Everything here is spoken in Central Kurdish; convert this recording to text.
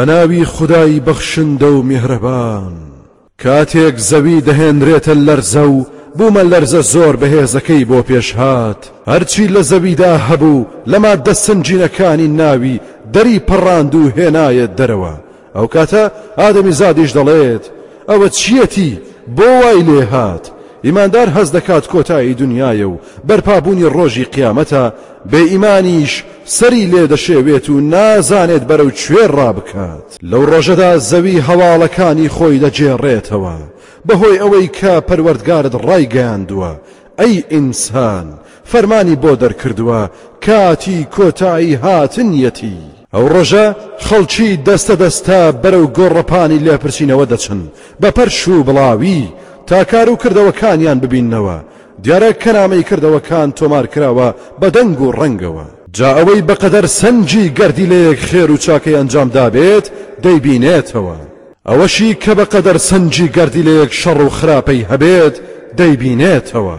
بەناوی خودای بەخشندە و میهرەبان. کاتێک زەوی دەهێنرێتە لەرزە و بومە لەرزە زۆر بەهێزەکەی بۆ پێش هات هەرچی لە زەویدا هەبوو لە ماددە سنگینەکانی ناوی دەری پەڕاند و هێنایە دەرەوە ئەوکاتە ئادەمیزادیش دەڵێت ئەوە چیەتی بۆ وای لێهات ئیماندار هەست دەکات کۆتایی دونیایە و بەرپابوونی ڕۆژی قیامەتە، بێ ئیمانیش سەری لێ دەشێوێت و نازانێت بەرەو کوێ ڕابکات. لەو ڕۆژەدا زەوی هەواڵەکانی خۆی دەگێڕێتەوە، بەهۆی ئەوەی کە پەروەردگارت ڕایگەیاندووە، ئەی ئینسان، فەرمانی بۆ دەرکردووە، کاتی کۆتایی هاتنیەتی. ئەو ڕۆژە خەڵکی دەستە دەستە بەرەو گۆڕەپانی لێپرسینەوە دەچن بە پەرش و بڵاوی تا کار و کردەوەکانیان ببیننەوە، دیارە کە نامەی کردەوەکان تۆمار کراوە بە دەنگ و ڕەنگەوە. جا ئەوەی بە قەدەر سەنگی گەردیلەیەک خێر و چاکەی ئەنجام دابێت دەیبینێتەوە، ئەوەشی کە بە قەدەر سەنگی گەردیلەیەک شەڕ و خراپەی هەبێت دەیبینێتەوە.